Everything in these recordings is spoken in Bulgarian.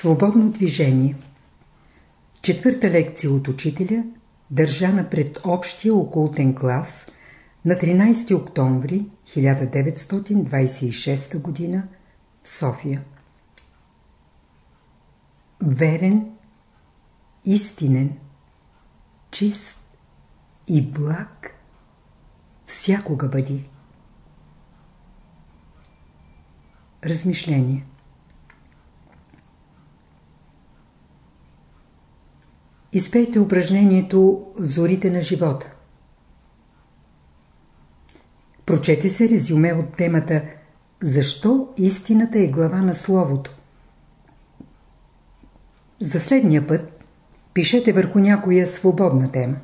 Свободно движение Четвърта лекция от учителя, държана пред общия окултен клас на 13 октомври 1926 г. София. Верен, истинен, чист и благ всякога бъди. Размишление Изпейте упражнението Зорите на живота. Прочете се резюме от темата Защо истината е глава на Словото? За следния път пишете върху някоя свободна тема.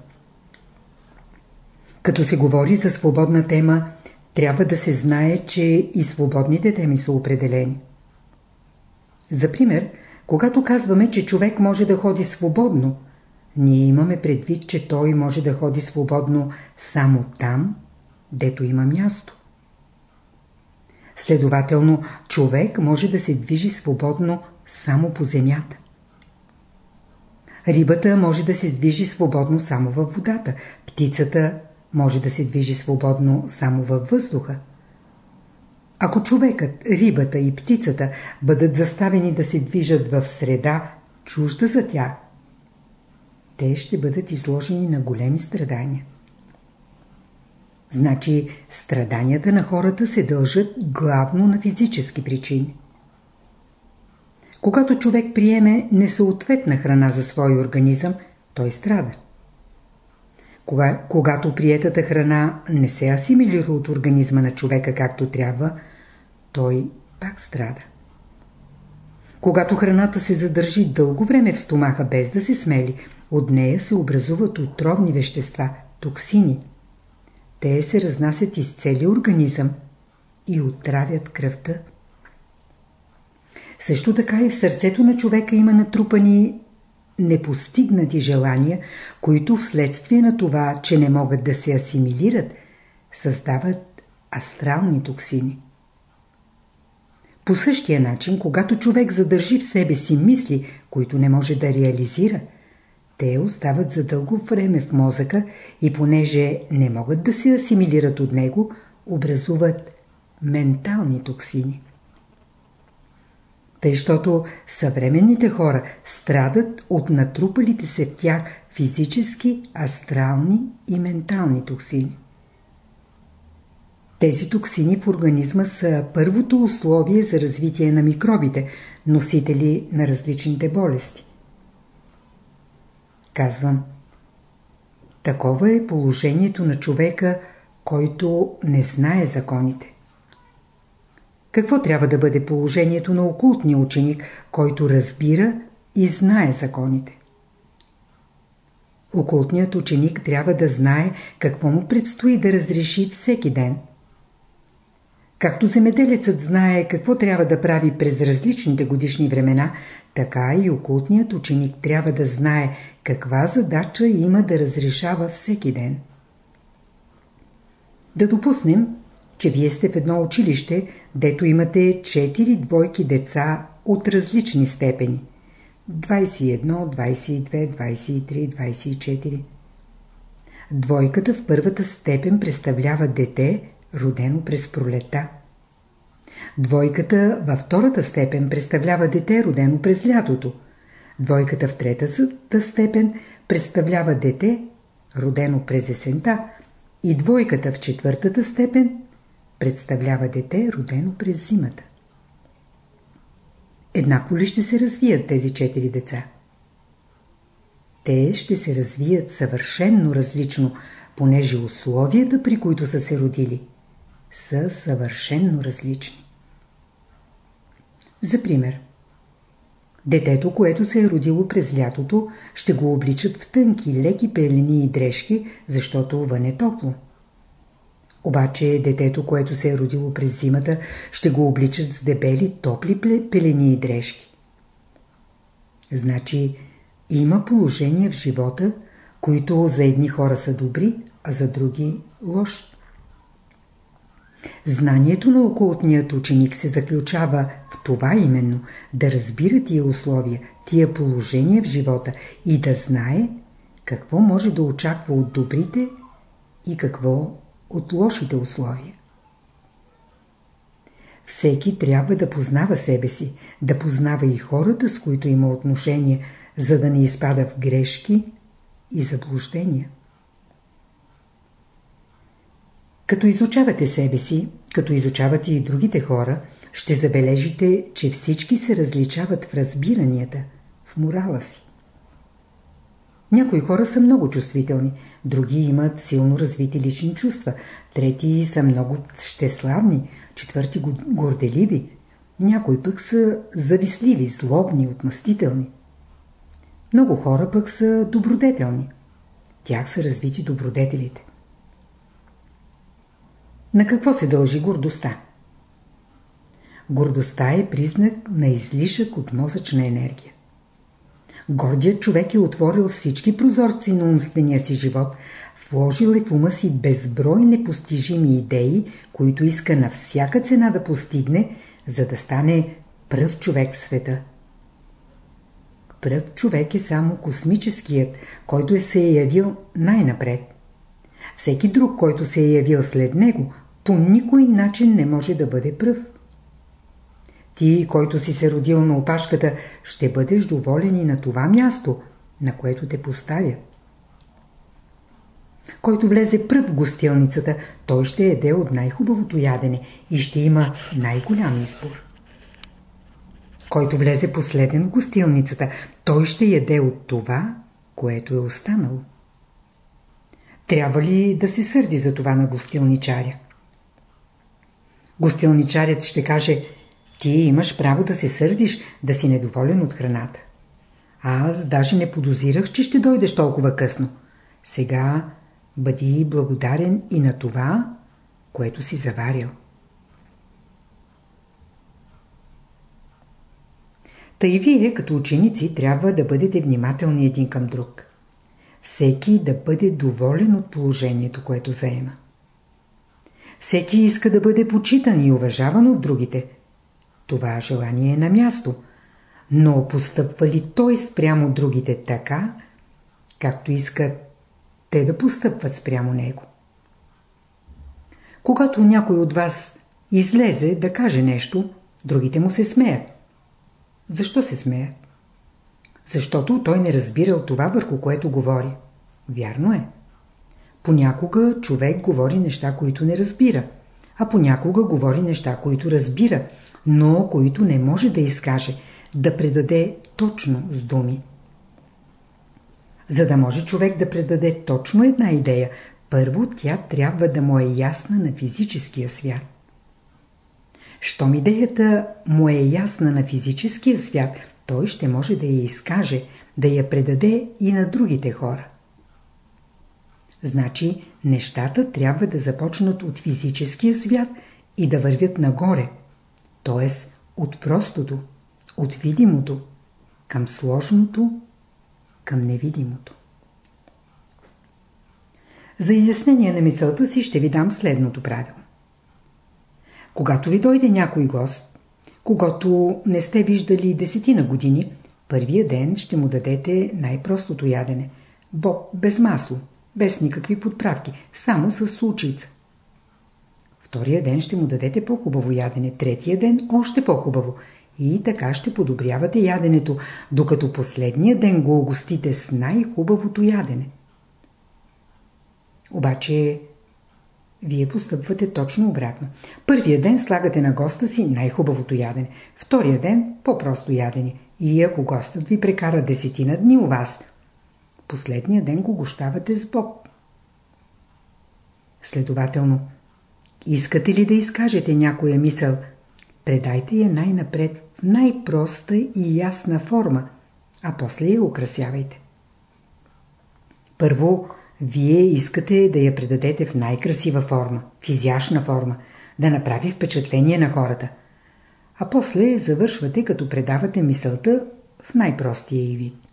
Като се говори за свободна тема, трябва да се знае, че и свободните теми са определени. За пример, когато казваме, че човек може да ходи свободно, ние имаме предвид, че той може да ходи свободно само там, дето има място. Следователно, човек може да се движи свободно само по земята. Рибата може да се движи свободно само във водата. Птицата може да се движи свободно само във въздуха. Ако човекът, рибата и птицата бъдат заставени да се движат в среда, чужда за тях, те ще бъдат изложени на големи страдания. Значи страданията на хората се дължат главно на физически причини. Когато човек приеме несъответна храна за свой организъм, той страда. Кога, когато приетата храна не се асимилира от организма на човека както трябва, той пак страда. Когато храната се задържи дълго време в стомаха без да се смели, от нея се образуват отровни вещества, токсини. Те се разнасят из целия организъм и отравят кръвта. Също така и в сърцето на човека има натрупани непостигнати желания, които вследствие на това, че не могат да се асимилират, създават астрални токсини. По същия начин, когато човек задържи в себе си мисли, които не може да реализира, те остават за дълго време в мозъка и понеже не могат да се асимилират от него, образуват ментални токсини. Тъй, защото съвременните хора страдат от натрупалите се в тях физически, астрални и ментални токсини. Тези токсини в организма са първото условие за развитие на микробите, носители на различните болести. Казвам, такова е положението на човека, който не знае законите. Какво трябва да бъде положението на окултния ученик, който разбира и знае законите? Окултният ученик трябва да знае какво му предстои да разреши всеки ден. Както земеделецът знае какво трябва да прави през различните годишни времена, така и окултният ученик трябва да знае каква задача има да разрешава всеки ден. Да допуснем, че вие сте в едно училище, дето имате 4 двойки деца от различни степени. 21, 22, 23, 24. Двойката в първата степен представлява дете, родено през пролета. Двойката във втората степен представлява дете, родено през лятото. Двойката в третата степен представлява дете, родено през есента. И двойката в четвъртата степен представлява дете, родено през зимата. Еднакво ли ще се развият тези четири деца? Те ще се развият съвършенно различно, понеже условията, при които са се родили, са съвършенно различни. За пример, детето, което се е родило през лятото, ще го обличат в тънки, леки пелени и дрежки, защото вън е топло. Обаче детето, което се е родило през зимата, ще го обличат с дебели, топли пелени и дрежки. Значи, има положения в живота, които за едни хора са добри, а за други лоши. Знанието на окултният ученик се заключава в това именно да разбира тия условия, тия положения в живота и да знае какво може да очаква от добрите и какво от лошите условия. Всеки трябва да познава себе си, да познава и хората, с които има отношение, за да не изпада в грешки и заблуждения. Като изучавате себе си, като изучавате и другите хора, ще забележите, че всички се различават в разбиранията, в морала си. Някои хора са много чувствителни, други имат силно развити лични чувства, трети са много щеславни, четвърти горделиви, някои пък са завистливи, злобни, отмъстителни. Много хора пък са добродетелни. Тях са развити добродетелите. На какво се дължи гордостта? Гордостта е признак на излишък от мозъчна енергия. Гордият човек е отворил всички прозорци на умствения си живот, вложил е в ума си безброй непостижими идеи, които иска на всяка цена да постигне, за да стане пръв човек в света. Пръв човек е само космическият, който е се е явил най-напред. Всеки друг, който се е явил след него, по никой начин не може да бъде пръв. Ти, който си се родил на опашката, ще бъдеш доволен и на това място, на което те поставят. Който влезе пръв в гостилницата, той ще еде от най-хубавото ядене и ще има най-голям избор. Който влезе последен в гостилницата, той ще яде от това, което е останало. Трябва ли да се сърди за това на гостилничаря? Гостилничарят ще каже, ти имаш право да се сърдиш, да си недоволен от храната. Аз даже не подозирах, че ще дойдеш толкова късно. Сега бъди благодарен и на това, което си заварил. Та и вие, като ученици, трябва да бъдете внимателни един към друг. Всеки да бъде доволен от положението, което заема. Всеки иска да бъде почитан и уважаван от другите. Това желание е на място. Но постъпва ли той спрямо другите така, както искат те да постъпват спрямо него? Когато някой от вас излезе да каже нещо, другите му се смеят. Защо се смеят? Защото той не разбирал това, върху което говори. Вярно е. Понякога човек говори неща, които не разбира, а понякога говори неща, които разбира, но които не може да изкаже, да предаде точно с думи. За да може човек да предаде точно една идея, първо тя трябва да му е ясна на физическия свят. Щом идеята му е ясна на физическия свят, той ще може да я изкаже, да я предаде и на другите хора. Значи нещата трябва да започнат от физическия свят и да вървят нагоре, т.е. от простото, от видимото, към сложното, към невидимото. За изяснение на мисълта си ще ви дам следното правило. Когато ви дойде някой гост, когато не сте виждали десетина години, първия ден ще му дадете най-простото ядене – боб без масло – без никакви подправки, само с случица. Втория ден ще му дадете по-хубаво ядене, третия ден още по-хубаво. И така ще подобрявате яденето, докато последния ден го огостите с най-хубавото ядене. Обаче, вие постъпвате точно обратно. Първия ден слагате на госта си най-хубавото ядене, втория ден по-просто ядене. И ако гостът ви прекара десетина дни у вас – последния ден го гощавате с Бог. Следователно, искате ли да изкажете някоя мисъл, предайте я най-напред в най-проста и ясна форма, а после я украсявайте. Първо, вие искате да я предадете в най-красива форма, в изящна форма, да направи впечатление на хората. А после завършвате като предавате мисълта в най-простия и вид.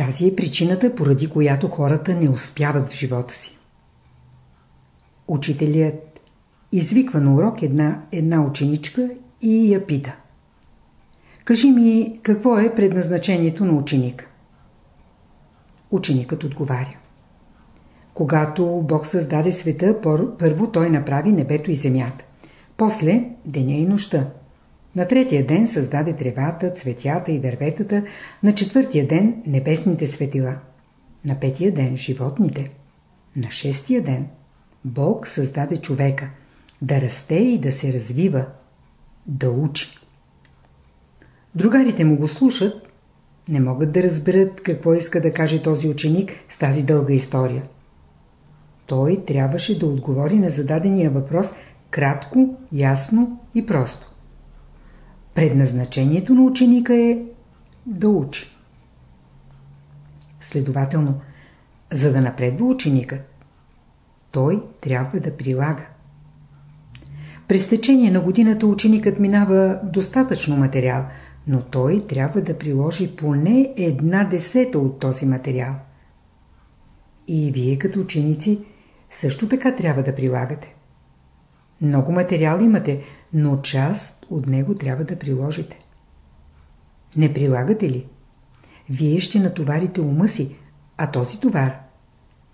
Тази е причината, поради която хората не успяват в живота си. Учителят извиква на урок една, една ученичка и я пита. Кажи ми, какво е предназначението на ученика? Ученикът отговаря. Когато Бог създаде света, първо Той направи небето и земята. После деня и нощта. На третия ден създаде тревата, цветята и дърветата, на четвъртия ден небесните светила. На петия ден животните. На шестия ден Бог създаде човека да расте и да се развива, да учи. Другарите му го слушат, не могат да разберат какво иска да каже този ученик с тази дълга история. Той трябваше да отговори на зададения въпрос кратко, ясно и просто. Предназначението на ученика е да учи. Следователно, за да напредва ученикът, той трябва да прилага. През течение на годината ученикът минава достатъчно материал, но той трябва да приложи поне една десета от този материал. И вие като ученици също така трябва да прилагате. Много материал имате, но част от него трябва да приложите. Не прилагате ли? Вие ще натоварите ума си, а този товар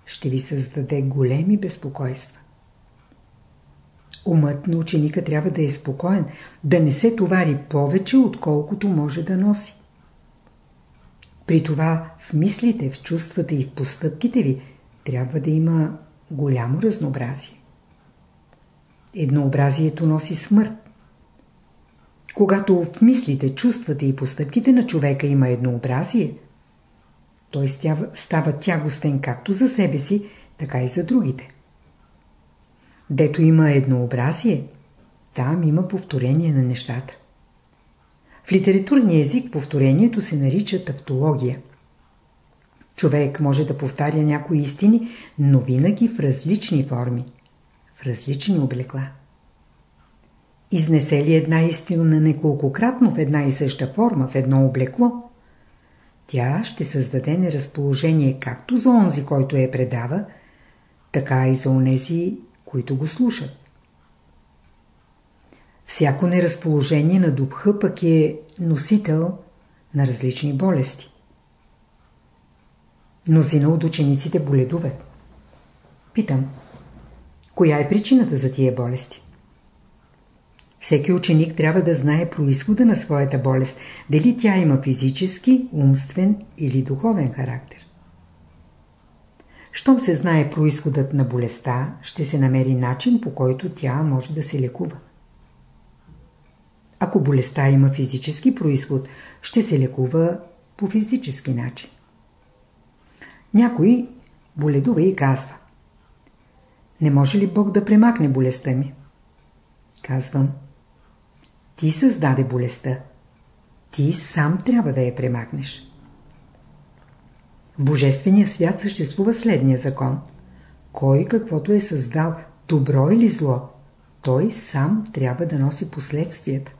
ще ви създаде големи безпокойства. Умът на ученика трябва да е спокоен, да не се товари повече, отколкото може да носи. При това в мислите, в чувствата и в постъпките ви трябва да има голямо разнообразие. Еднообразието носи смърт. Когато в мислите, чувствата и постъпките на човека има еднообразие, той става тягостен както за себе си, така и за другите. Дето има еднообразие, там има повторение на нещата. В литературния език повторението се нарича тавтология. Човек може да повтаря някои истини, но винаги в различни форми, в различни облекла. Изнесе ли една истина неколкократно в една и съща форма, в едно облекло, тя ще създаде неразположение както за онзи, който я предава, така и за онези, които го слушат. Всяко неразположение на дупха пък е носител на различни болести. Мнозина от учениците боледуват. Питам, коя е причината за тия болести? Всеки ученик трябва да знае происхода на своята болест, дали тя има физически, умствен или духовен характер. Щом се знае происходът на болестта, ще се намери начин по който тя може да се лекува. Ако болестта има физически происход, ще се лекува по физически начин. Някой боледува и казва Не може ли Бог да премахне болестта ми? Казвам Ти създаде болестта. Ти сам трябва да я премахнеш. В Божествения свят съществува следния закон. Кой каквото е създал, добро или зло, той сам трябва да носи последствията.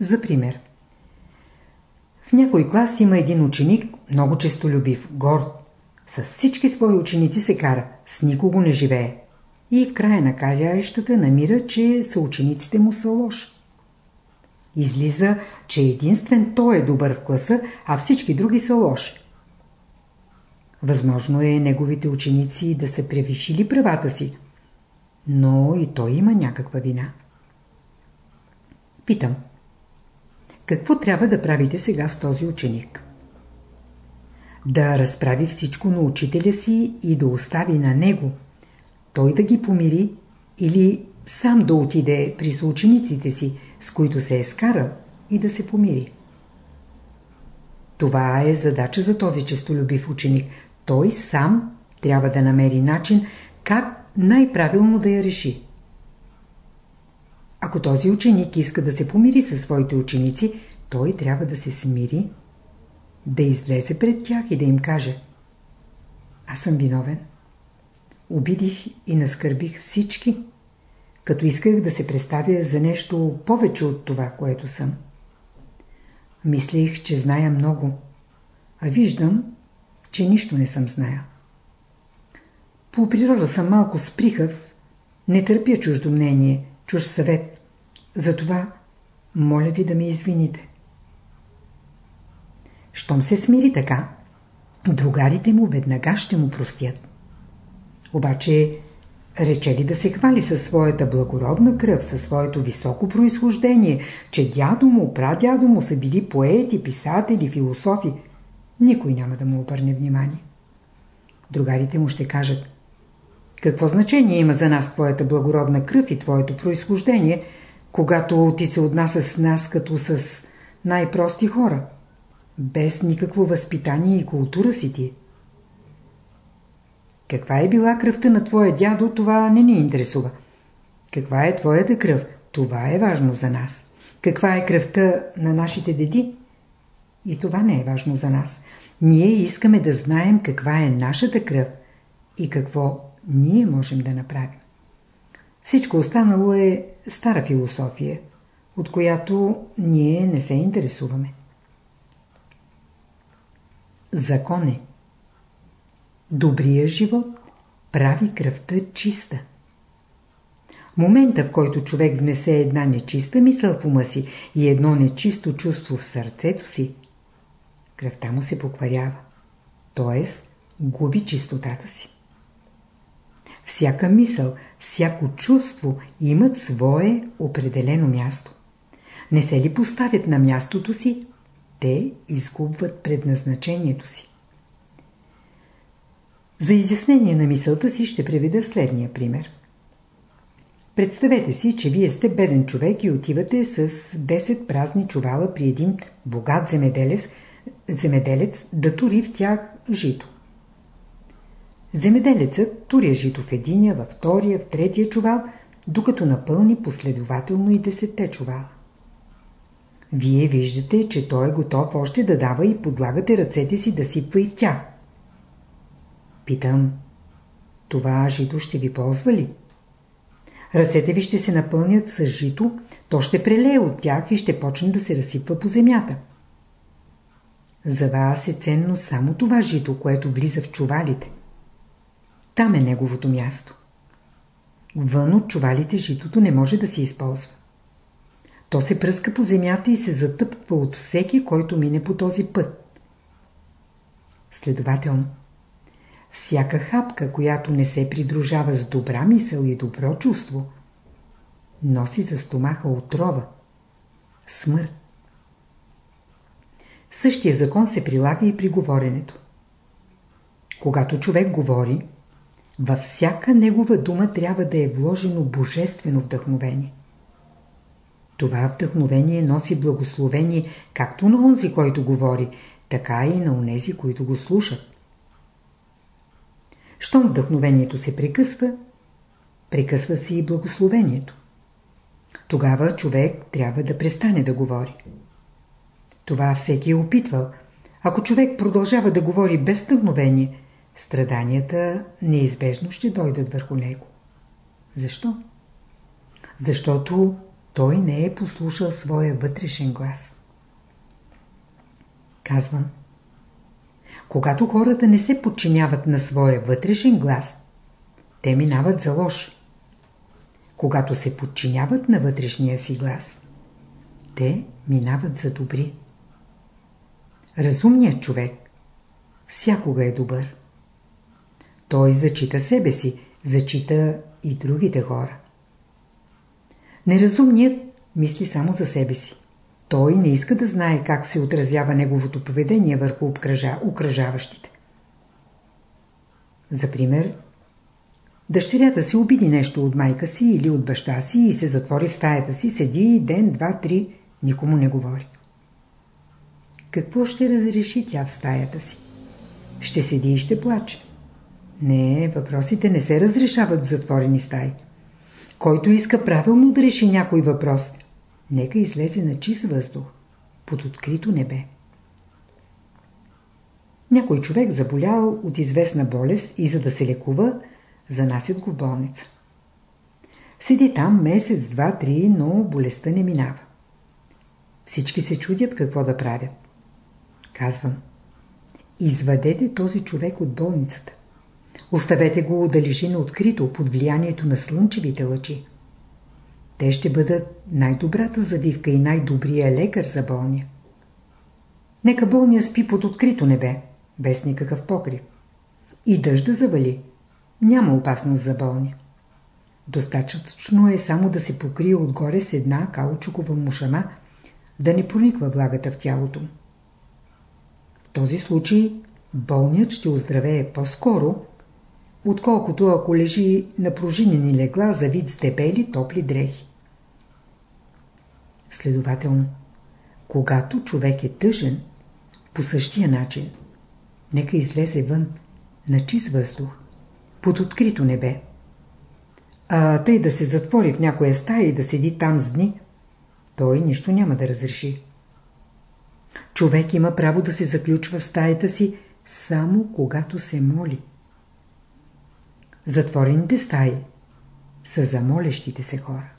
За пример. В някой клас има един ученик, много честолюбив, горд. С всички свои ученици се кара, с никого не живее. И в края на каряещата намира, че съучениците му са лоши. Излиза, че единствен той е добър в класа, а всички други са лоши. Възможно е неговите ученици да са превишили правата си, но и той има някаква вина. Питам. Какво трябва да правите сега с този ученик? Да разправи всичко на учителя си и да остави на него. Той да ги помири или сам да отиде при съучениците си, с които се е скарал и да се помири. Това е задача за този честолюбив ученик. Той сам трябва да намери начин как най-правилно да я реши. Ако този ученик иска да се помири със своите ученици, той трябва да се смири, да излезе пред тях и да им каже Аз съм виновен. Обидих и наскърбих всички, като исках да се представя за нещо повече от това, което съм. Мислих, че зная много, а виждам, че нищо не съм знаел. По природа съм малко сприхав, не търпя чуждо мнение, чуж съвет. Затова моля ви да ме извините. Щом се смири така, другарите му веднага ще му простят. Обаче, рече ли да се хвали със своята благородна кръв, със своето високо произхождение, че дядо му, прадядо му са били поети, писатели, философи, никой няма да му обърне внимание. Другарите му ще кажат, какво значение има за нас твоята благородна кръв и твоето произхождение, когато ти се отнася с нас като с най-прости хора, без никакво възпитание и култура си ти? Каква е била кръвта на твоя дядо, това не ни интересува. Каква е твоята кръв, това е важно за нас. Каква е кръвта на нашите деди? И това не е важно за нас. Ние искаме да знаем каква е нашата кръв и какво ние можем да направим. Всичко останало е стара философия, от която ние не се интересуваме. Закон е. Добрия живот прави кръвта чиста. Момента, в който човек внесе една нечиста мисъл в ума си и едно нечисто чувство в сърцето си, кръвта му се покварява, т.е. губи чистотата си. Всяка мисъл, всяко чувство имат свое определено място. Не се ли поставят на мястото си, те изгубват предназначението си. За изяснение на мисълта си ще приведа следния пример. Представете си, че вие сте беден човек и отивате с 10 празни чувала при един богат земеделец, земеделец да тури в тях жито. Земеделецът туря жито в единия, във втория, в третия чувал, докато напълни последователно и десетте чувала. Вие виждате, че той е готов още да дава и подлагате ръцете си да сипва и в тях. Питам, това жито ще ви ползва ли? Ръцете ви ще се напълнят с жито, то ще прелее от тях и ще почне да се разсипва по земята. За вас е ценно само това жито, което влиза в чувалите. Там е неговото място. Вън от чувалите житото не може да се използва. То се пръска по земята и се затъпва от всеки, който мине по този път. Следователно, всяка хапка, която не се придружава с добра мисъл и добро чувство, носи за стомаха отрова, смърт. Същия закон се прилага и при говоренето. Когато човек говори, във всяка негова дума трябва да е вложено божествено вдъхновение. Това вдъхновение носи благословение както на онзи, който говори, така и на онези, които го слушат. Щом вдъхновението се прекъсва, прекъсва се и благословението. Тогава човек трябва да престане да говори. Това всеки е опитвал. Ако човек продължава да говори без вдъхновение, страданията неизбежно ще дойдат върху него. Защо? Защото той не е послушал своя вътрешен глас. Казвам. Когато хората не се подчиняват на своя вътрешен глас, те минават за лоши. Когато се подчиняват на вътрешния си глас, те минават за добри. Разумният човек всякога е добър. Той зачита себе си, зачита и другите хора. Неразумният мисли само за себе си. Той не иска да знае как се отразява неговото поведение върху окръжаващите. За пример, дъщерята си обиди нещо от майка си или от баща си и се затвори в стаята си, седи ден, два, три, никому не говори. Какво ще разреши тя в стаята си? Ще седи и ще плаче. Не, въпросите не се разрешават в затворени стаи. Който иска правилно да реши някой въпрос, нека излезе на чист въздух, под открито небе. Някой човек заболял от известна болест и за да се лекува, занасят го в болница. Седи там месец, два, три, но болестта не минава. Всички се чудят какво да правят. Казвам, извадете този човек от болницата. Оставете го да лежи на открито под влиянието на слънчевите лъчи. Те ще бъдат най-добрата завивка и най-добрия лекар за болния. Нека болния спи под открито небе, без никакъв покрив. И дъжда завали. Няма опасност за болния. Достатъчно е само да се покрие отгоре с една каучукова мушама, да не прониква влагата в тялото. В този случай болният ще оздравее по-скоро, отколкото ако лежи на пружинени легла за вид с дебели топли дрехи. Следователно, когато човек е тъжен, по същия начин, нека излезе вън, на чист въздух, под открито небе. А тъй да се затвори в някоя стая и да седи там с дни, той нищо няма да разреши. Човек има право да се заключва в стаята си само когато се моли. Затворените стаи са за молещите се хора.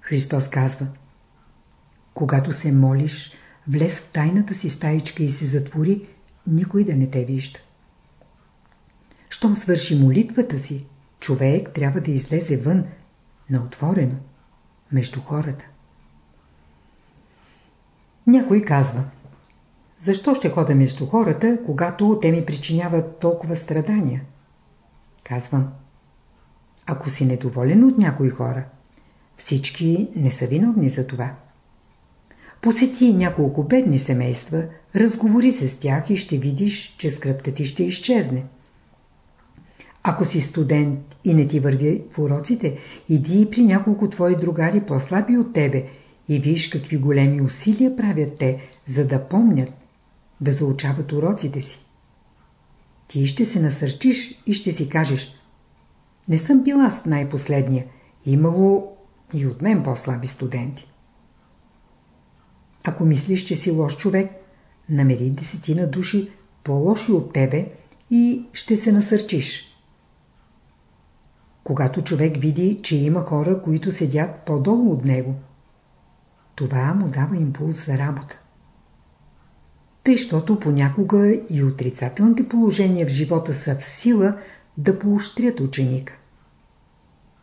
Христос казва Когато се молиш, влез в тайната си стаичка и се затвори, никой да не те вижда. Щом свърши молитвата си, човек трябва да излезе вън, на отворено, между хората. Някой казва Защо ще хода между хората, когато те ми причиняват толкова страдания? Казвам Ако си недоволен от някои хора, всички не са виновни за това. Посети няколко бедни семейства, разговори се с тях и ще видиш, че скръпта ти ще изчезне. Ако си студент и не ти върви в уроците, иди при няколко твои другари по-слаби от тебе и виж какви големи усилия правят те, за да помнят, да заучават уроците си. Ти ще се насърчиш и ще си кажеш Не съм била с най-последния. Имало и от мен по-слаби студенти. Ако мислиш, че си лош човек, намери десетина души по-лоши от тебе и ще се насърчиш. Когато човек види, че има хора, които седят по-долу от него, това му дава импулс за работа. Тъй, щото понякога и отрицателните положения в живота са в сила да поощрят ученика.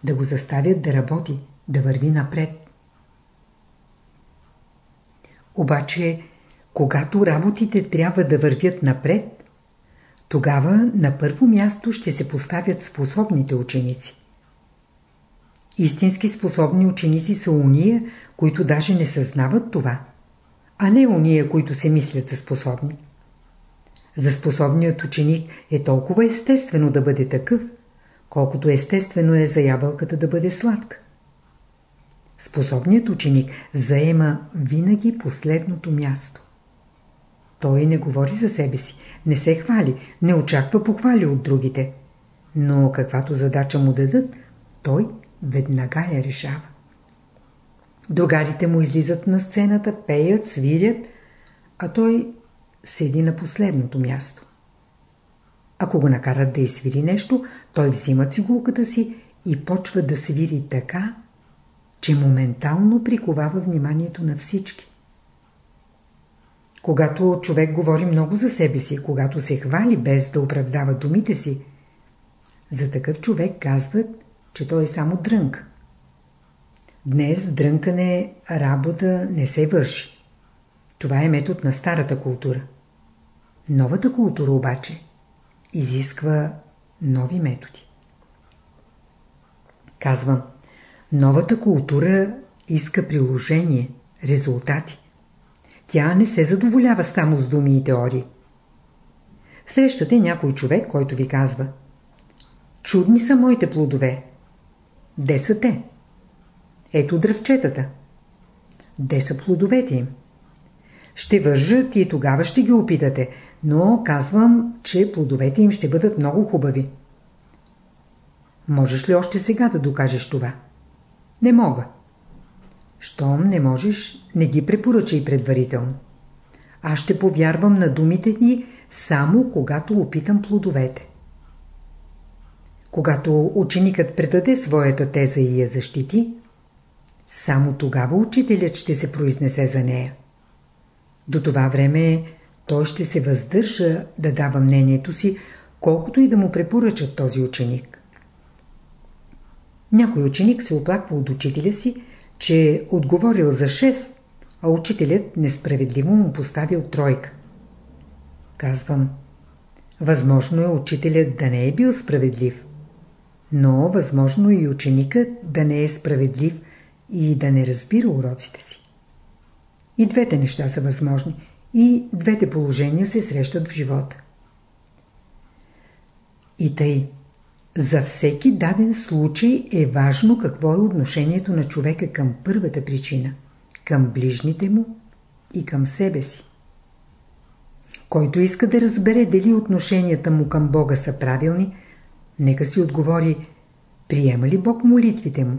Да го заставят да работи, да върви напред. Обаче, когато работите трябва да вървят напред, тогава на първо място ще се поставят способните ученици. Истински способни ученици са уния, които даже не съзнават това, а не уния, които се мислят за способни. За способният ученик е толкова естествено да бъде такъв, колкото естествено е за ябълката да бъде сладка. Способният ученик заема винаги последното място. Той не говори за себе си, не се хвали, не очаква похвали от другите. Но каквато задача му дадат, той веднага я решава. Другарите му излизат на сцената, пеят, свирят, а той седи на последното място. Ако го накарат да изсвири нещо, той взима цигулката си и почва да свири така, че моментално приковава вниманието на всички. Когато човек говори много за себе си, когато се хвали без да оправдава думите си, за такъв човек казват, че той е само дрънк. Днес дрънкане работа не се върши. Това е метод на старата култура. Новата култура обаче изисква нови методи. Казвам, новата култура иска приложение, резултати. Тя не се задоволява само с думи и теории. Срещате някой човек, който ви казва Чудни са моите плодове. Де са те? Ето дръвчетата. Де са плодовете им? Ще вържат и тогава ще ги опитате, но казвам, че плодовете им ще бъдат много хубави. Можеш ли още сега да докажеш това? Не мога. Щом не можеш, не ги препоръчай предварително. Аз ще повярвам на думите ни само когато опитам плодовете. Когато ученикът предаде своята теза и я защити, само тогава учителят ще се произнесе за нея. До това време той ще се въздържа да дава мнението си, колкото и да му препоръчат този ученик. Някой ученик се оплаква от учителя си, че е отговорил за 6, а учителят несправедливо му поставил тройка. Казвам, възможно е учителят да не е бил справедлив, но възможно е и ученикът да не е справедлив и да не разбира уроците си. И двете неща са възможни, и двете положения се срещат в живота. И тъй, за всеки даден случай е важно какво е отношението на човека към първата причина, към ближните му и към себе си. Който иска да разбере дали отношенията му към Бога са правилни, нека си отговори, приема ли Бог молитвите му,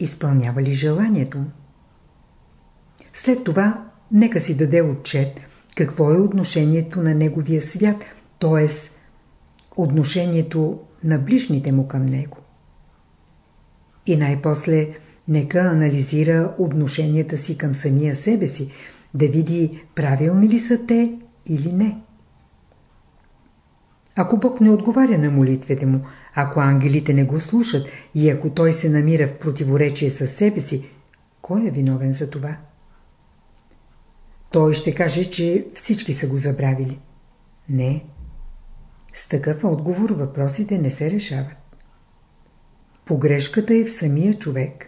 изпълнява ли желанието му. След това нека си даде отчет какво е отношението на неговия свят, т.е. отношението на ближните му към него. И най-после нека анализира отношенията си към самия себе си, да види правилни ли са те или не. Ако Бог не отговаря на молитвите му, ако ангелите не го слушат и ако той се намира в противоречие с себе си, кой е виновен за това? Той ще каже, че всички са го забравили. Не. С такъв отговор въпросите не се решават. Погрешката е в самия човек.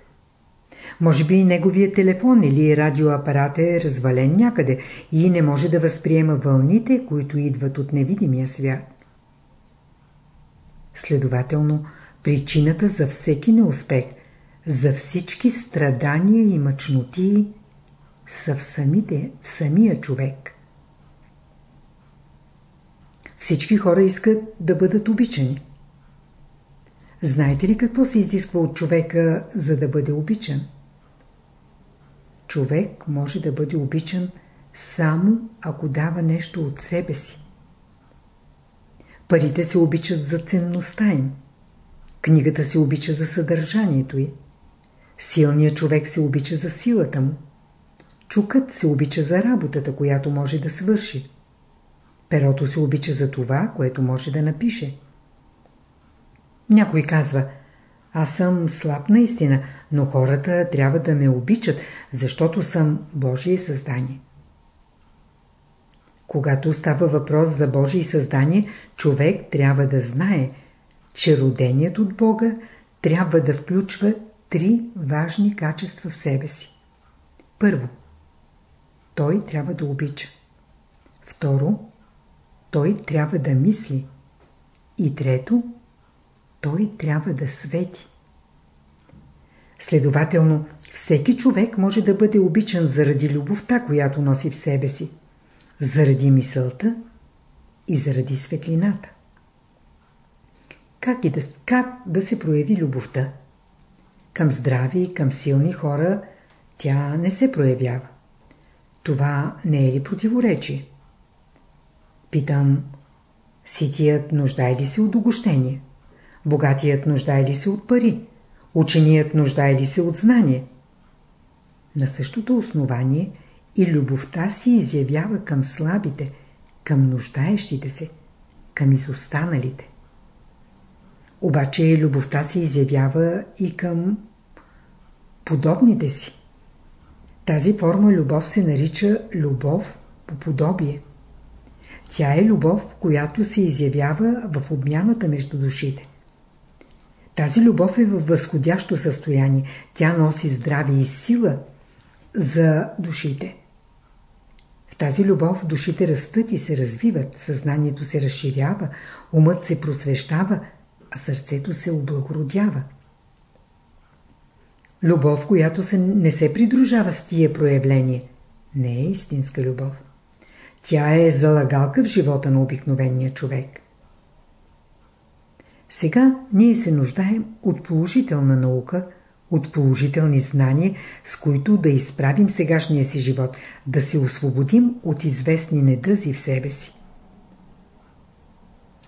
Може би и неговия телефон или радиоапарат е развален някъде и не може да възприема вълните, които идват от невидимия свят. Следователно, причината за всеки неуспех, за всички страдания и мъчноти са в, самите, в самия човек. Всички хора искат да бъдат обичани. Знаете ли какво се изисква от човека, за да бъде обичан? Човек може да бъде обичан само ако дава нещо от себе си. Парите се обичат за ценността им. Книгата се обича за съдържанието й. Силният човек се обича за силата му. Чукът се обича за работата, която може да свърши. Перото се обича за това, което може да напише. Някой казва, аз съм слаб наистина, но хората трябва да ме обичат, защото съм Божие създание. Когато става въпрос за Божие създание, човек трябва да знае, че роденият от Бога трябва да включва три важни качества в себе си. Първо, той трябва да обича. Второ, той трябва да мисли. И трето, той трябва да свети. Следователно, всеки човек може да бъде обичан заради любовта, която носи в себе си, заради мисълта и заради светлината. Как, и да, как да се прояви любовта? Към здрави, към силни хора тя не се проявява. Това не е ли противоречие? Питам, ситият нуждае ли се от огощение? Богатият нуждае ли се от пари? Ученият нуждае ли се от знание? На същото основание и любовта си изявява към слабите, към нуждаещите се, към изостаналите. Обаче любовта се изявява и към подобните си. Тази форма любов се нарича любов по подобие. Тя е любов, която се изявява в обмяната между душите. Тази любов е във възходящо състояние. Тя носи здраве и сила за душите. Тази любов душите растат и се развиват, съзнанието се разширява, умът се просвещава, а сърцето се облагородява. Любов, която се, не се придружава с тия проявления, не е истинска любов. Тя е залагалка в живота на обикновения човек. Сега ние се нуждаем от положителна наука, от положителни знания, с които да изправим сегашния си живот, да се освободим от известни недъзи в себе си.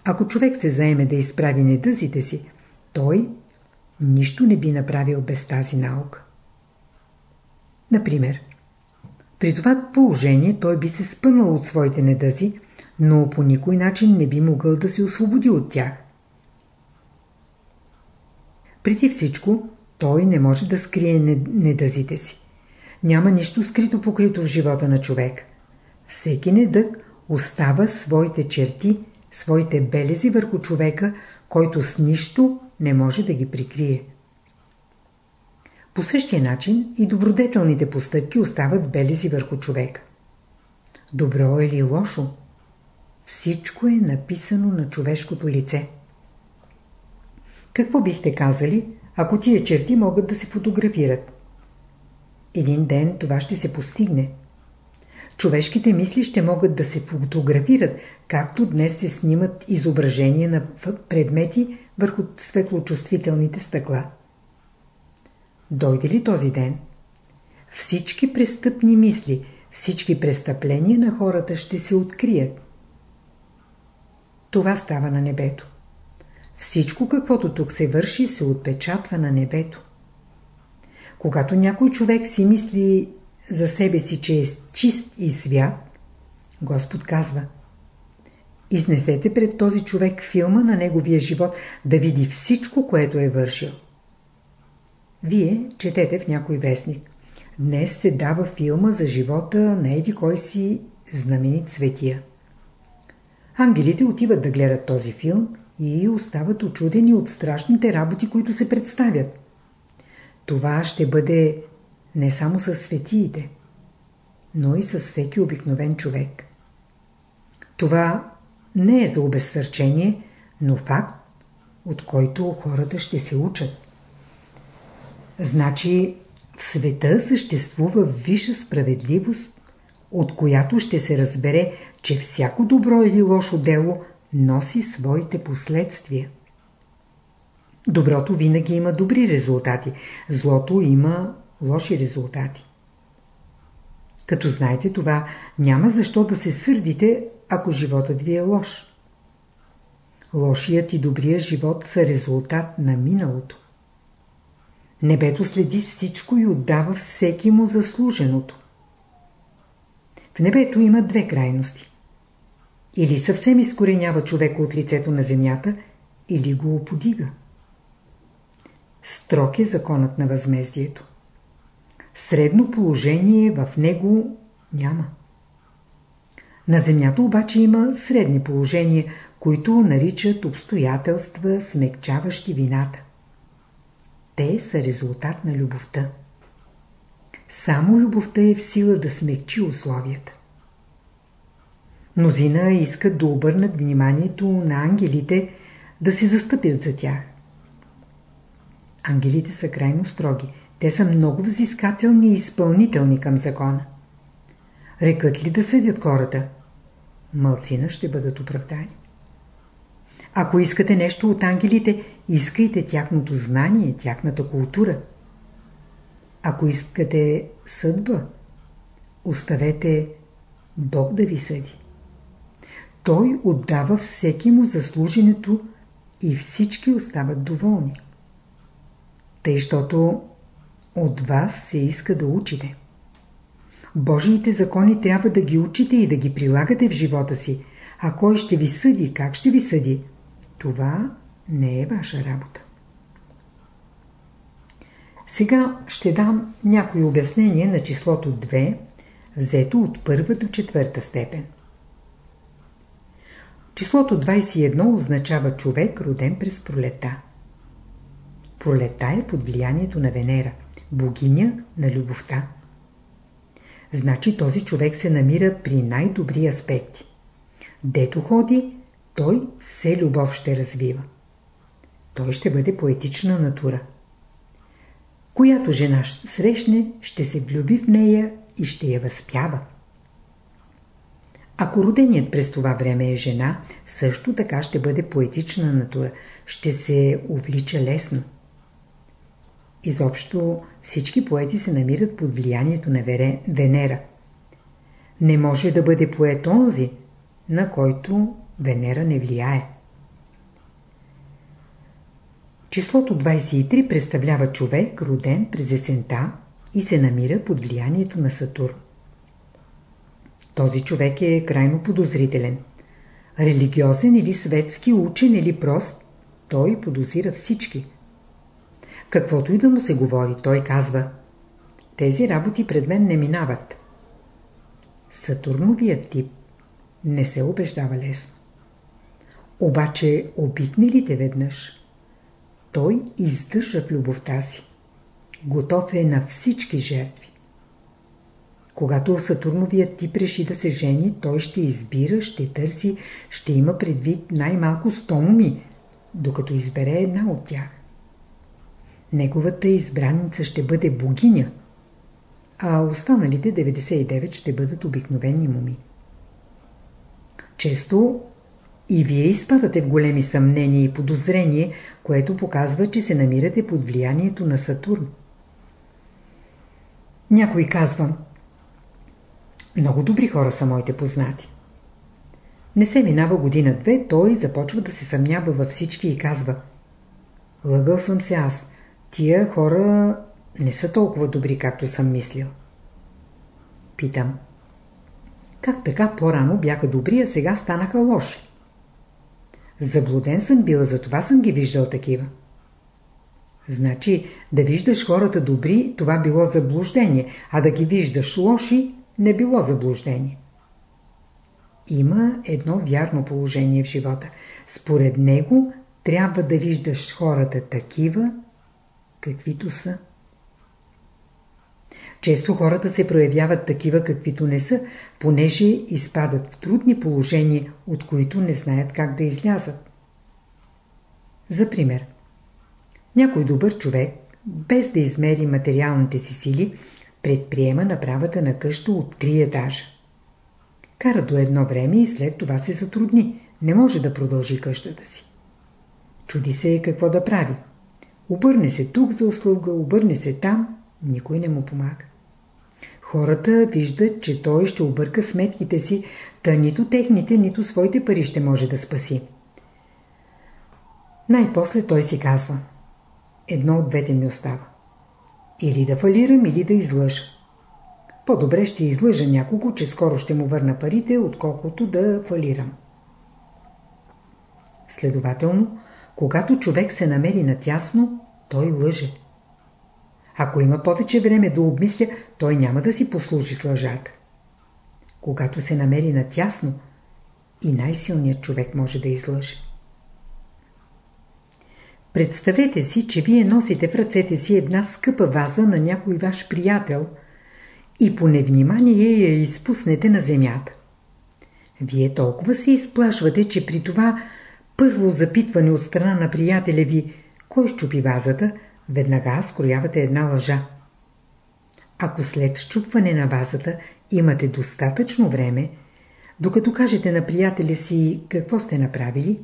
Ако човек се заеме да изправи недъзите си, той нищо не би направил без тази наука. Например, при това положение той би се спънал от своите недъзи, но по никой начин не би могъл да се освободи от тях. Преди всичко, той не може да скрие недъзите си. Няма нищо скрито покрито в живота на човек. Всеки недък остава своите черти, своите белези върху човека, който с нищо не може да ги прикрие. По същия начин и добродетелните постъпки остават белези върху човека. Добро или лошо, всичко е написано на човешкото лице. Какво бихте казали, ако тия черти могат да се фотографират? Един ден това ще се постигне. Човешките мисли ще могат да се фотографират, както днес се снимат изображения на предмети върху светлочувствителните стъкла. Дойде ли този ден? Всички престъпни мисли, всички престъпления на хората ще се открият. Това става на небето. Всичко каквото тук се върши се отпечатва на небето. Когато някой човек си мисли за себе си, че е чист и свят, Господ казва Изнесете пред този човек филма на неговия живот да види всичко, което е вършил. Вие четете в някой вестник. Днес се дава филма за живота на еди кой си знаменит светия. Ангелите отиват да гледат този филм и остават очудени от страшните работи, които се представят. Това ще бъде не само с светиите, но и с всеки обикновен човек. Това не е за обезсърчение, но факт, от който хората ще се учат. Значи в света съществува висша справедливост, от която ще се разбере, че всяко добро или лошо дело носи своите последствия. Доброто винаги има добри резултати, злото има лоши резултати. Като знаете това, няма защо да се сърдите, ако животът ви е лош. Лошият и добрият живот са резултат на миналото. Небето следи всичко и отдава всеки му заслуженото. В небето има две крайности. Или съвсем изкоренява човека от лицето на земята, или го оподига. Строк е законът на възмездието. Средно положение в него няма. На земята обаче има средни положения, които наричат обстоятелства, смекчаващи вината. Те са резултат на любовта. Само любовта е в сила да смекчи условията. Мнозина искат да обърнат вниманието на ангелите, да се застъпят за тях. Ангелите са крайно строги. Те са много взискателни и изпълнителни към закона. Рекат ли да съдят хората? Мълцина ще бъдат оправдани. Ако искате нещо от ангелите, искайте тяхното знание, тяхната култура. Ако искате съдба, оставете Бог да ви съди. Той отдава всеки му заслуженето и всички остават доволни. Тъй, защото от вас се иска да учите. Божиите закони трябва да ги учите и да ги прилагате в живота си. А кой ще ви съди, как ще ви съди, това не е ваша работа. Сега ще дам някои обяснения на числото 2, взето от първа до четвърта степен. Числото 21 означава човек, роден през пролета. Пролета е под влиянието на Венера, богиня на любовта. Значи този човек се намира при най-добри аспекти. Дето ходи, той все любов ще развива. Той ще бъде поетична натура. Която жена срещне, ще се влюби в нея и ще я възпява. Ако роденият през това време е жена, също така ще бъде поетична натура, ще се увлича лесно. Изобщо всички поети се намират под влиянието на Венера. Не може да бъде поет онзи, на който Венера не влияе. Числото 23 представлява човек, роден през есента и се намира под влиянието на Сатурн. Този човек е крайно подозрителен. религиозен или светски, учен или прост, той подозира всички. Каквото и да му се говори, той казва Тези работи пред мен не минават. Сатурновият тип не се убеждава лесно. Обаче обикне веднъж? Той издържа в любовта си. Готов е на всички жертви. Когато Сатурновият тип реши да се жени, той ще избира, ще търси, ще има предвид най-малко 100 моми, докато избере една от тях. Неговата избранница ще бъде богиня, а останалите 99 ще бъдат обикновени моми. Често и вие изпадате в големи съмнения и подозрение, което показва, че се намирате под влиянието на Сатурн. Някой казва Много добри хора са моите познати. Не се минава година-две, той започва да се съмнява във всички и казва Лъгъл съм се аз. Тия хора не са толкова добри, както съм мислил. Питам. Как така по-рано бяха добри, а сега станаха лоши? Заблуден съм била, затова съм ги виждал такива. Значи, да виждаш хората добри, това било заблуждение, а да ги виждаш лоши, не било заблуждение. Има едно вярно положение в живота. Според него трябва да виждаш хората такива, каквито са. Често хората се проявяват такива каквито не са, понеже изпадат в трудни положения, от които не знаят как да излязат. За пример. Някой добър човек, без да измери материалните си сили, предприема направата на къща от три етажа. Кара до едно време и след това се затрудни. Не може да продължи къщата си. Чуди се какво да прави. Обърне се тук за услуга, обърне се там, никой не му помага. Хората виждат, че той ще обърка сметките си, та нито техните, нито своите пари ще може да спаси. Най-после той си казва Едно от двете ми остава. Или да фалирам, или да излъжа. По-добре ще излъжа някого, че скоро ще му върна парите, отколкото да фалирам. Следователно, когато човек се намери натясно, той лъже. Ако има повече време да обмисля, той няма да си послужи с лъжата. Когато се намери натясно, и най-силният човек може да излъже. Представете си, че вие носите в ръцете си една скъпа ваза на някой ваш приятел и по невнимание я изпуснете на земята. Вие толкова се изплашвате, че при това първо запитване от страна на приятеля ви, кой щупи вазата, веднага скроявате една лъжа. Ако след щупване на вазата имате достатъчно време, докато кажете на приятеля си какво сте направили,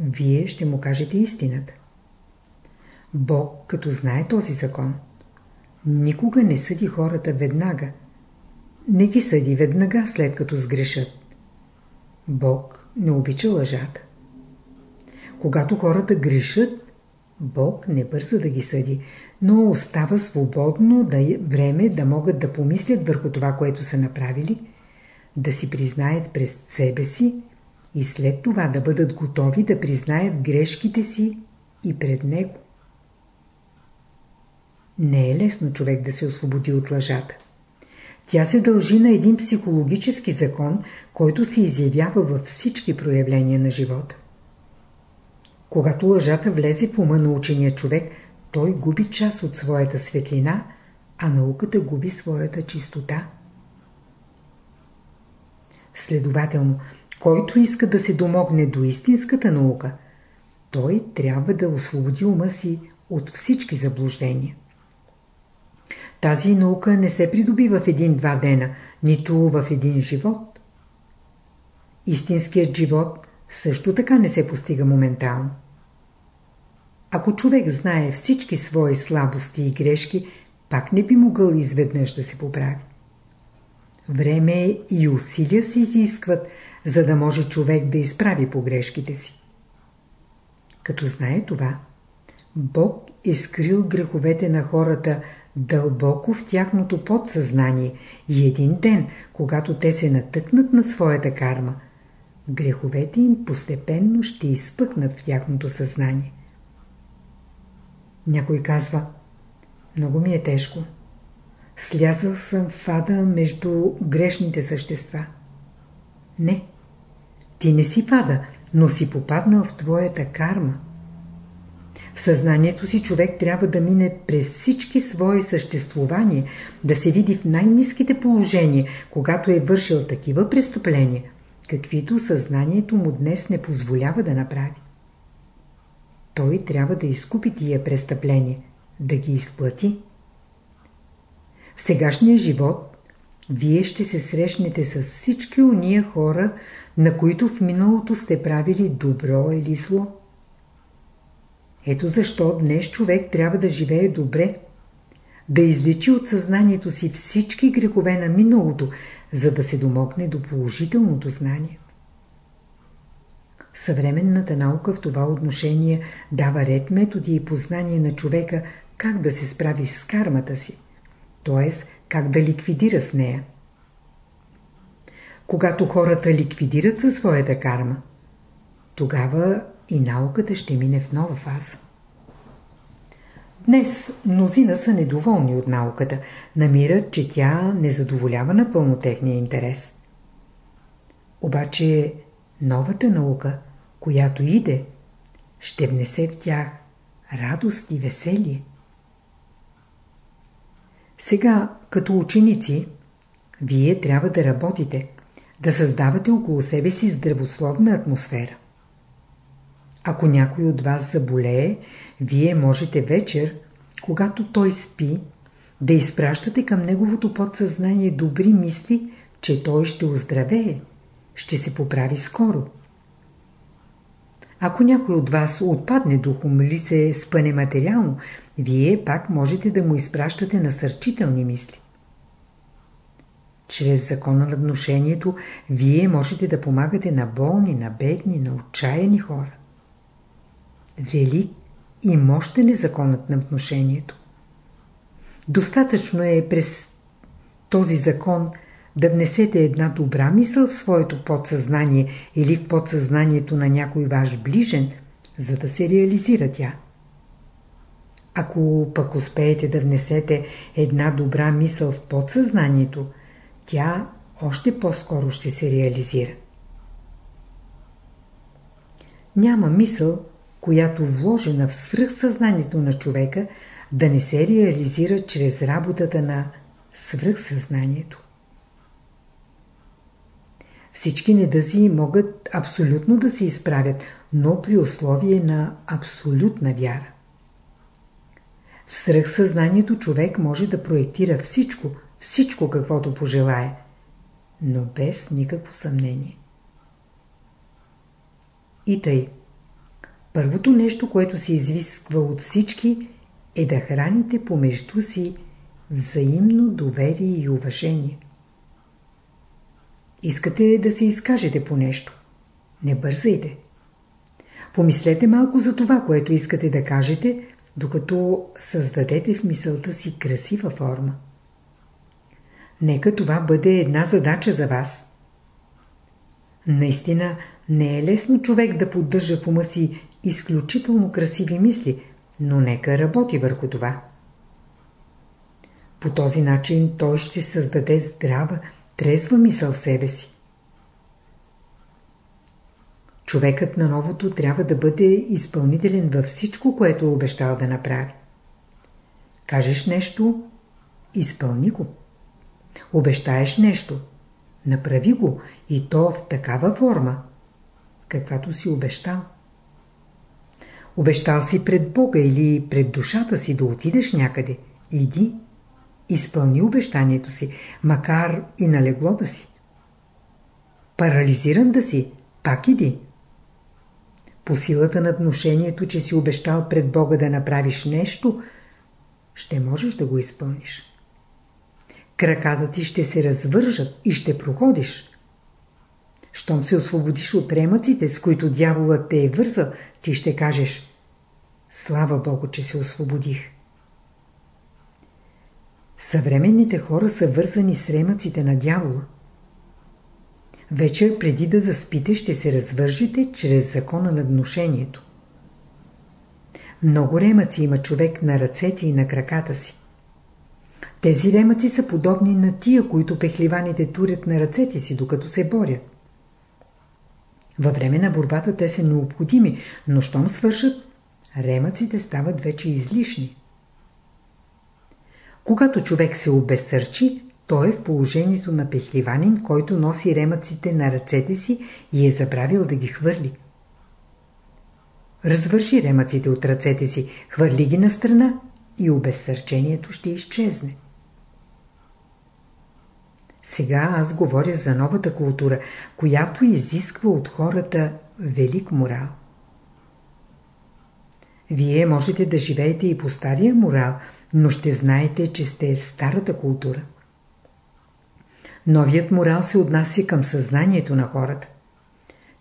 вие ще му кажете истината. Бог, като знае този закон, никога не съди хората веднага. Не ги съди веднага, след като сгрешат. Бог не обича лъжата. Когато хората грешат, Бог не бърза да ги съди, но остава свободно да е време да могат да помислят върху това, което са направили, да си признаят през себе си и след това да бъдат готови да признаят грешките си и пред Него. Не е лесно човек да се освободи от лъжата. Тя се дължи на един психологически закон, който се изявява във всички проявления на живота. Когато лъжата влезе в ума на учения човек, той губи част от своята светлина, а науката губи своята чистота. Следователно, който иска да се домогне до истинската наука, той трябва да освободи ума си от всички заблуждения. Тази наука не се придобива в един-два дена, нито в един живот. Истинският живот също така не се постига моментално. Ако човек знае всички свои слабости и грешки, пак не би могъл изведнъж да се поправи. Време и усилия се изискват, за да може човек да изправи погрешките си. Като знае това, Бог е скрил греховете на хората дълбоко в тяхното подсъзнание и един ден, когато те се натъкнат на своята карма, греховете им постепенно ще изпъкнат в тяхното съзнание. Някой казва, много ми е тежко. Слязал съм в ада между грешните същества. Не, ти не си пада, но си попаднал в твоята карма. В съзнанието си човек трябва да мине през всички свои съществувания, да се види в най-низките положения, когато е вършил такива престъпления, каквито съзнанието му днес не позволява да направи. Той трябва да изкупи тия престъпления, да ги изплати. В сегашния живот вие ще се срещнете с всички уния хора, на които в миналото сте правили добро или зло. Ето защо днес човек трябва да живее добре, да излечи от съзнанието си всички грехове на миналото, за да се домогне до положителното знание. Съвременната наука в това отношение дава ред методи и познание на човека как да се справи с кармата си, т.е. как да ликвидира с нея. Когато хората ликвидират със своята карма, тогава и науката ще мине в нова фаза. Днес мнозина са недоволни от науката, намират, че тя не задоволява напълно техния интерес. Обаче новата наука, която иде, ще внесе в тях радост и веселие. Сега, като ученици, вие трябва да работите, да създавате около себе си здравословна атмосфера. Ако някой от вас заболее, вие можете вечер, когато той спи, да изпращате към неговото подсъзнание добри мисли, че той ще оздравее, ще се поправи скоро. Ако някой от вас отпадне духом или се спъне материално, вие пак можете да му изпращате насърчителни мисли. Чрез закона на вношението, вие можете да помагате на болни, на бедни, на отчаяни хора. Велик и мощен е законът на вношението. Достатъчно е през този закон да внесете една добра мисъл в своето подсъзнание или в подсъзнанието на някой ваш ближен, за да се реализира тя. Ако пък успеете да внесете една добра мисъл в подсъзнанието, тя още по-скоро ще се реализира. Няма мисъл, която вложена в свръхсъзнанието на човека, да не се реализира чрез работата на свръхсъзнанието. Всички недъзи могат абсолютно да се изправят, но при условие на абсолютна вяра. В свръхсъзнанието човек може да проектира всичко, всичко каквото пожелае, но без никакво съмнение. И тъй. Първото нещо, което се изисква от всички, е да храните помежду си взаимно доверие и уважение. Искате да се изкажете по нещо. Не бързайте. Помислете малко за това, което искате да кажете, докато създадете в мисълта си красива форма. Нека това бъде една задача за вас. Наистина не е лесно човек да поддържа в ума си изключително красиви мисли, но нека работи върху това. По този начин той ще създаде здрава, трезва мисъл в себе си. Човекът на новото трябва да бъде изпълнителен във всичко, което е обещал да направи. Кажеш нещо, изпълни го. Обещаеш нещо, направи го и то в такава форма, каквато си обещал. Обещал си пред Бога или пред душата си да отидеш някъде. Иди, изпълни обещанието си, макар и на легло да си. Парализиран да си, пак иди. По силата на внушението, че си обещал пред Бога да направиш нещо, ще можеш да го изпълниш. Краката ти ще се развържат и ще проходиш. Щом се освободиш от ремъците, с които дяволът те е вързал, ти ще кажеш Слава Богу, че се освободих. Съвременните хора са вързани с ремъците на дявола. вечер преди да заспите ще се развържите чрез закона на внушението. Много ремъци има човек на ръцете и на краката си. Тези ремъци са подобни на тия, които пехливаните турят на ръцете си, докато се борят. Във време на борбата те са необходими, но щом свършат, ремъците стават вече излишни. Когато човек се обесърчи, той е в положението на пехливанин, който носи ремъците на ръцете си и е забравил да ги хвърли. Развърши ремъците от ръцете си, хвърли ги на страна и обезсърчението ще изчезне. Сега аз говоря за новата култура, която изисква от хората велик морал. Вие можете да живеете и по стария морал, но ще знаете, че сте в старата култура. Новият морал се отнася към съзнанието на хората.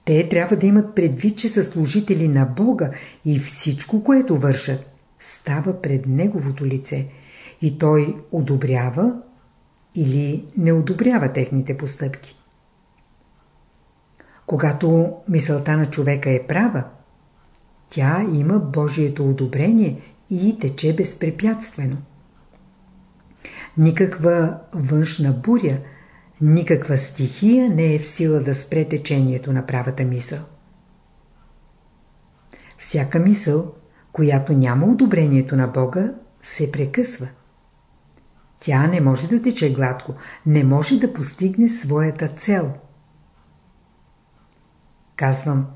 Те трябва да имат предвид, че са служители на Бога и всичко, което вършат, става пред Неговото лице и Той одобрява или не одобрява техните постъпки. Когато мисълта на човека е права, тя има Божието одобрение и тече безпрепятствено. Никаква външна буря, никаква стихия не е в сила да спре течението на правата мисъл. Всяка мисъл, която няма одобрението на Бога, се прекъсва. Тя не може да тече гладко, не може да постигне своята цел. Казвам,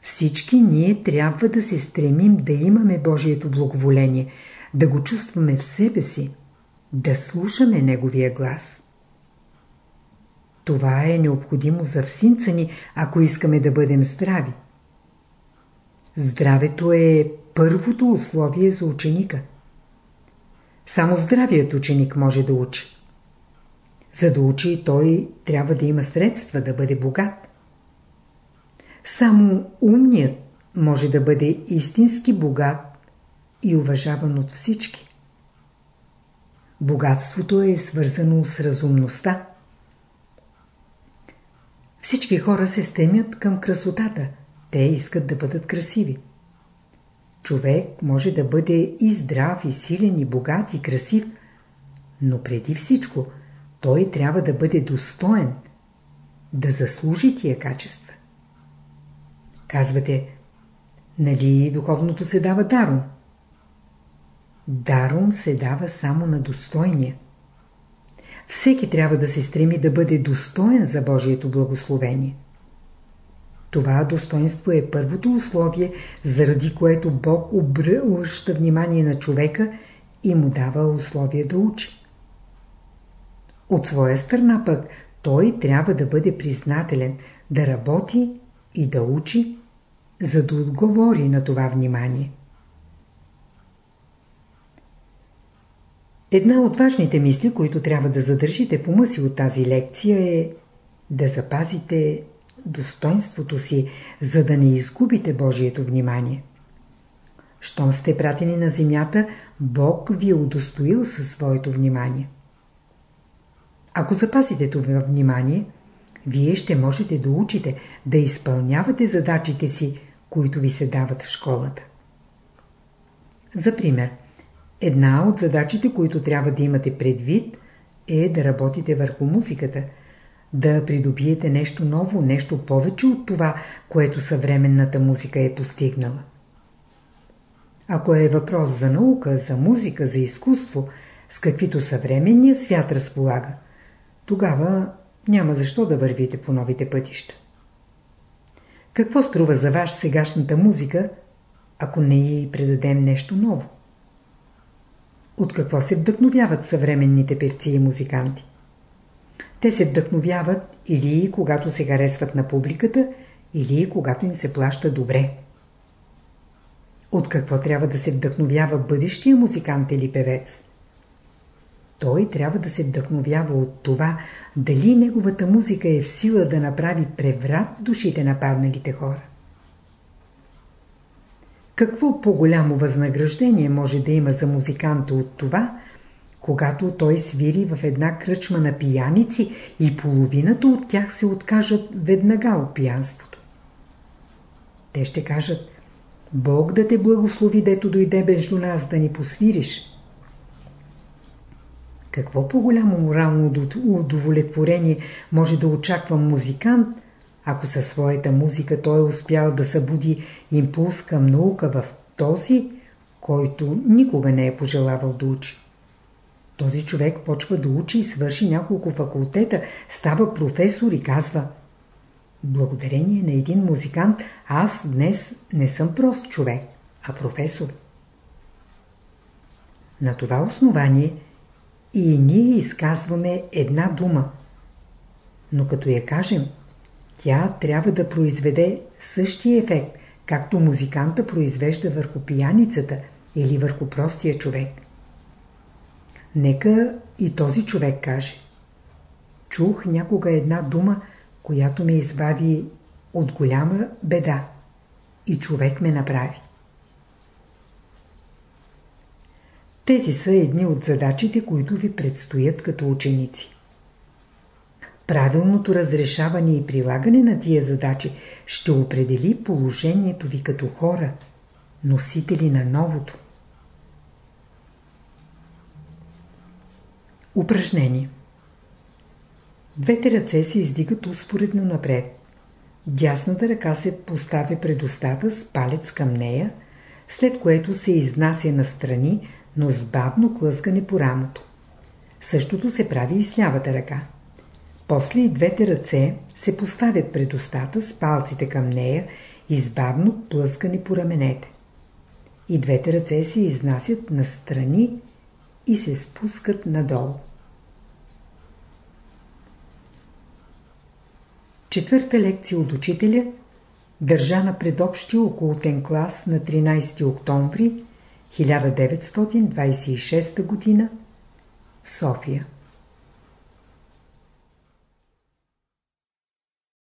всички ние трябва да се стремим да имаме Божието благоволение, да го чувстваме в себе си, да слушаме Неговия глас. Това е необходимо за всинца ни, ако искаме да бъдем здрави. Здравето е първото условие за ученика. Само здравият ученик може да учи. За да учи той трябва да има средства да бъде богат. Само умният може да бъде истински богат и уважаван от всички. Богатството е свързано с разумността. Всички хора се стремят към красотата. Те искат да бъдат красиви. Човек може да бъде и здрав, и силен, и богат, и красив, но преди всичко той трябва да бъде достоен, да заслужи тия качества. Казвате, нали духовното се дава даром? Даром се дава само на достойния. Всеки трябва да се стреми да бъде достоен за Божието благословение. Това достоинство е първото условие, заради което Бог обръща внимание на човека и му дава условие да учи. От своя страна пък той трябва да бъде признателен, да работи и да учи, за да отговори на това внимание. Една от важните мисли, които трябва да задържите в ума си от тази лекция е да запазите достоинството си, за да не изгубите Божието внимание. Щом сте пратени на земята, Бог ви е удостоил със своето внимание. Ако запазите това внимание, вие ще можете да учите, да изпълнявате задачите си, които ви се дават в школата. За пример, една от задачите, които трябва да имате предвид, е да работите върху музиката – да придобиете нещо ново, нещо повече от това, което съвременната музика е постигнала. Ако е въпрос за наука, за музика, за изкуство, с каквито съвременният свят разполага, тогава няма защо да вървите по новите пътища. Какво струва за ваш сегашната музика, ако не й предадем нещо ново? От какво се вдъхновяват съвременните певци и музиканти? Те се вдъхновяват или когато се харесват на публиката, или когато им се плаща добре. От какво трябва да се вдъхновява бъдещия музикант или певец? Той трябва да се вдъхновява от това, дали неговата музика е в сила да направи преврат в душите на падналите хора. Какво по-голямо възнаграждение може да има за музиканта от това, когато той свири в една кръчма на пияници и половината от тях се откажат веднага от пиянството. Те ще кажат, Бог да те благослови, дето дойде между нас да ни посвириш. Какво по-голямо морално удовлетворение може да очаква музикант, ако със своята музика той е успял да събуди импулс към наука в този, който никога не е пожелавал да учи. Този човек почва да учи и свърши няколко факултета, става професор и казва Благодарение на един музикант аз днес не съм прост човек, а професор. На това основание и ние изказваме една дума. Но като я кажем, тя трябва да произведе същия ефект, както музиканта произвежда върху пияницата или върху простия човек. Нека и този човек каже. Чух някога една дума, която ме избави от голяма беда и човек ме направи. Тези са едни от задачите, които ви предстоят като ученици. Правилното разрешаване и прилагане на тия задачи ще определи положението ви като хора, носители на новото. Упражнение Двете ръце се издигат успоредно напред. Дясната ръка се поставя пред устата с палец към нея, след което се изнася настрани, но с бавно клъскане по рамото. Същото се прави и с лявата ръка. После и двете ръце се поставят пред устата с палците към нея и с бавно плъскане по раменете. И двете ръце се изнасят настрани и се спускат надолу. Четвърта лекция от учителя, държана пред общия околотен клас на 13 октомври 1926 г. София